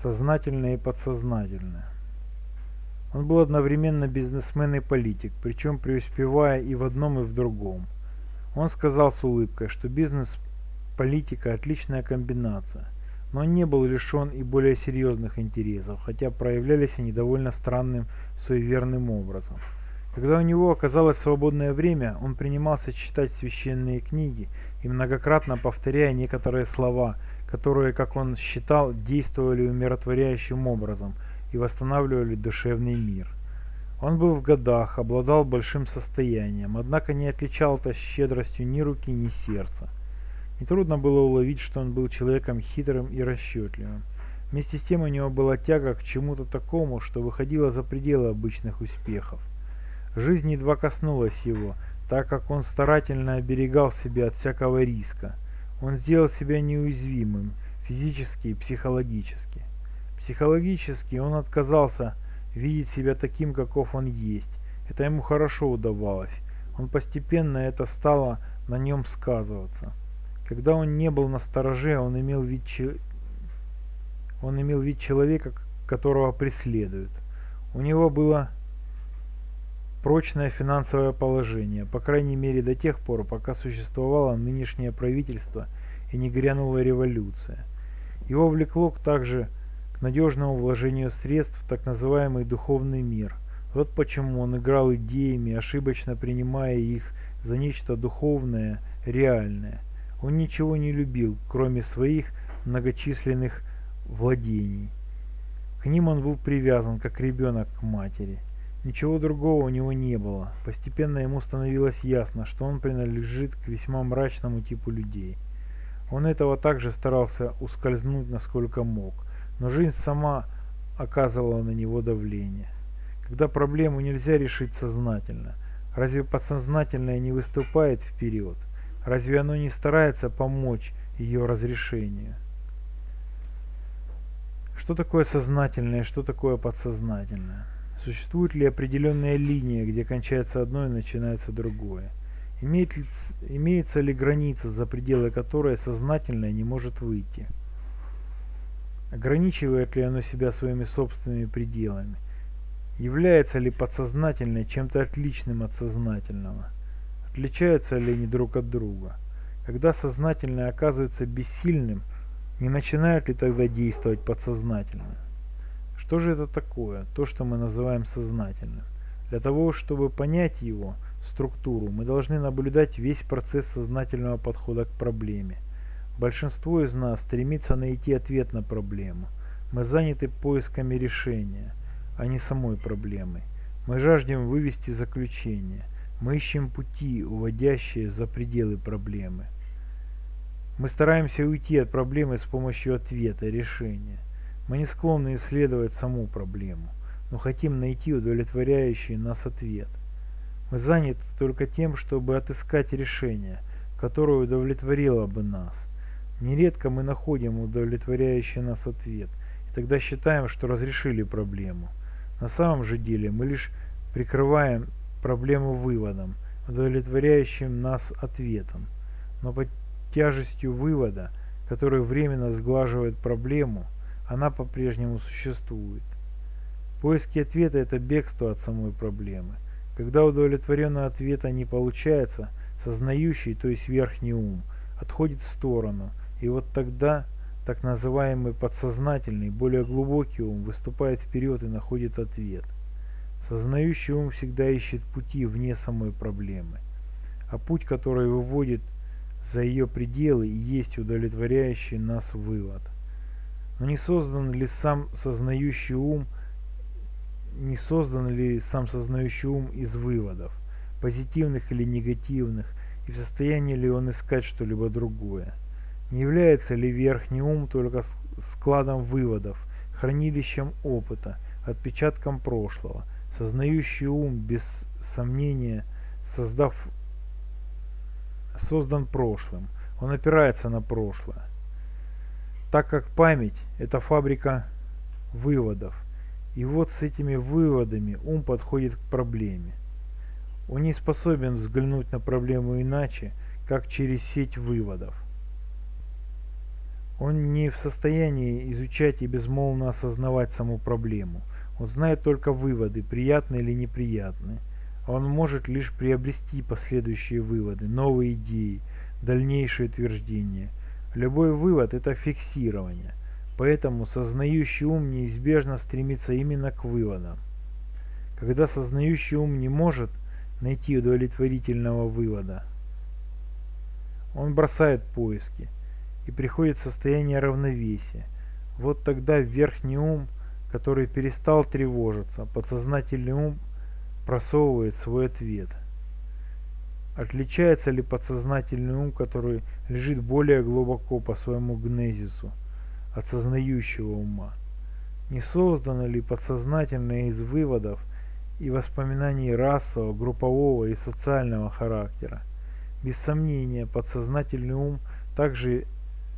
сознательное и подсознательное. Он был одновременно бизнесмен и политик, причем преуспевая и в одном, и в другом. Он сказал с улыбкой, что бизнес-политика – отличная комбинация, но не был лишен и более серьезных интересов, хотя проявлялись они довольно странным, суеверным образом. Когда у него оказалось свободное время, он принимался читать священные книги и многократно повторяя некоторые слова, которые, как он считал, действовали умиротворяющим образом и восстанавливали душевный мир. Он был в годах, обладал большим состоянием, однако не отличался щедростью ни руки, ни сердца. Нетрудно было уловить, что он был человеком хитрым и расчетливым. Вместе с тем у него была тяга к чему-то такому, что выходило за пределы обычных успехов. Жизнь едва коснулась его, так как он старательно оберегал себя от всякого риска. Он сделал себя неуязвимым, физически и психологически. Психологически он отказался видеть себя таким, каков он есть. Это ему хорошо удавалось. Он постепенно это стало на нем сказываться. Когда он не был на стороже, он имел вид, че... он имел вид человека, которого преследуют. У него было прочное финансовое положение, по крайней мере до тех пор, пока существовало нынешнее правительство и не грянула революция. Его влекло также к надежному вложению средств в так называемый духовный мир. Вот почему он играл идеями, ошибочно принимая их за нечто духовное, реальное. Он ничего не любил, кроме своих многочисленных владений. К ним он был привязан, как ребенок к матери. Ничего другого у него не было. Постепенно ему становилось ясно, что он принадлежит к весьма мрачному типу людей. Он этого также старался ускользнуть насколько мог, но жизнь сама оказывала на него давление. Когда проблему нельзя решить сознательно, разве подсознательное не выступает вперед? Разве оно не старается помочь ее разрешению? Что такое сознательное, что такое подсознательное? Существует ли определенная линия, где кончается одно и начинается другое? Имеет ли, имеется ли граница, за пределы которой сознательное не может выйти? Ограничивает ли оно себя своими собственными пределами? Является ли подсознательное чем-то отличным от сознательного? Отличаются ли они друг от друга? Когда сознательное оказывается бессильным, не начинает ли тогда действовать подсознательное? Что же это такое, то, что мы называем сознательным? Для того, чтобы понять его структуру, мы должны наблюдать весь процесс сознательного подхода к проблеме. Большинство из нас стремится найти ответ на проблему. Мы заняты поисками решения, а не самой проблемы. Мы жаждем вывести заключение. Мы ищем пути, уводящие за пределы проблемы. Мы стараемся уйти от проблемы с помощью ответа, решения. Мы не склонны исследовать саму проблему, но хотим найти удовлетворяющий нас ответ. Мы заняты только тем, чтобы отыскать решение, которое удовлетворило бы нас. Нередко мы находим удовлетворяющий нас ответ, и тогда считаем, что разрешили проблему. На самом же деле мы лишь прикрываем проблему выводом, удовлетворяющим нас ответом. Но под тяжестью вывода, который временно сглаживает проблему, она по-прежнему существует. Поиски ответа – это бегство от самой проблемы. Когда удовлетворенного ответа не получается, сознающий, то есть верхний ум, отходит в сторону, и вот тогда так называемый подсознательный, более глубокий ум выступает вперед и находит ответ. Сознающий ум всегда ищет пути вне самой проблемы, а путь, который выводит за ее пределы, и есть удовлетворяющий нас вывод – но не создан ли сам сознающий ум, не создан ли сам сознающий ум из выводов, позитивных или негативных, и в состоянии ли он искать что-либо другое? Не является ли верхний ум только складом выводов, хранилищем опыта, отпечатком прошлого? Сознающий ум, без сомнения, создав, создан прошлым. Он опирается на прошлое так как память – это фабрика выводов. И вот с этими выводами ум подходит к проблеме. Он не способен взглянуть на проблему иначе, как через сеть выводов. Он не в состоянии изучать и безмолвно осознавать саму проблему. Он знает только выводы, приятные или неприятные. А он может лишь приобрести последующие выводы, новые идеи, дальнейшие утверждения. Любой вывод – это фиксирование. Поэтому сознающий ум неизбежно стремится именно к выводам. Когда сознающий ум не может найти удовлетворительного вывода, он бросает поиски и приходит в состояние равновесия. Вот тогда верхний ум, который перестал тревожиться, подсознательный ум просовывает свой ответ. Отличается ли подсознательный ум, который лежит более глубоко по своему гнезису, от сознающего ума? Не создано ли подсознательное из выводов и воспоминаний расового, группового и социального характера? Без сомнения, подсознательный ум также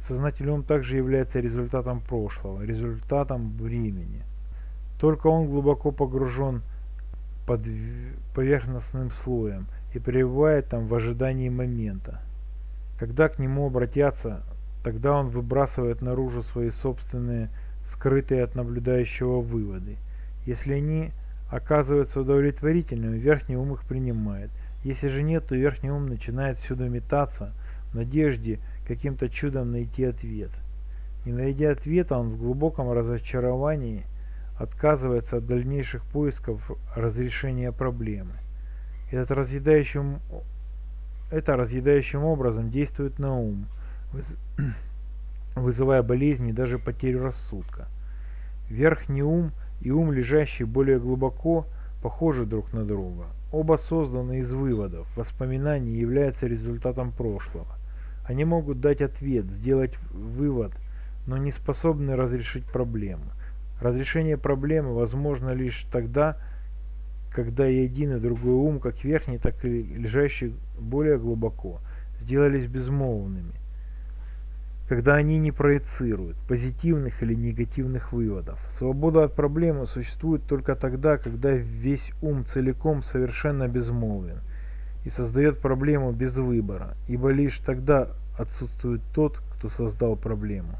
сознательный ум также является результатом прошлого, результатом времени. Только он глубоко погружен под поверхностным слоем и пребывает там в ожидании момента. Когда к нему обратятся, тогда он выбрасывает наружу свои собственные скрытые от наблюдающего выводы. Если они оказываются удовлетворительными, верхний ум их принимает. Если же нет, то верхний ум начинает всюду метаться в надежде каким-то чудом найти ответ. Не найдя ответа, он в глубоком разочаровании отказывается от дальнейших поисков разрешения проблемы. Этот разъедающим, это разъедающим образом действует на ум, вызывая болезни и даже потерю рассудка. Верхний ум и ум, лежащий более глубоко, похожи друг на друга. Оба созданы из выводов, воспоминаний являются результатом прошлого. Они могут дать ответ, сделать вывод, но не способны разрешить проблему. Разрешение проблемы возможно лишь тогда, когда и один и другой ум, как верхний, так и лежащий более глубоко, сделались безмолвными, когда они не проецируют позитивных или негативных выводов. Свобода от проблемы существует только тогда, когда весь ум целиком совершенно безмолвен и создает проблему без выбора, ибо лишь тогда отсутствует тот, кто создал проблему.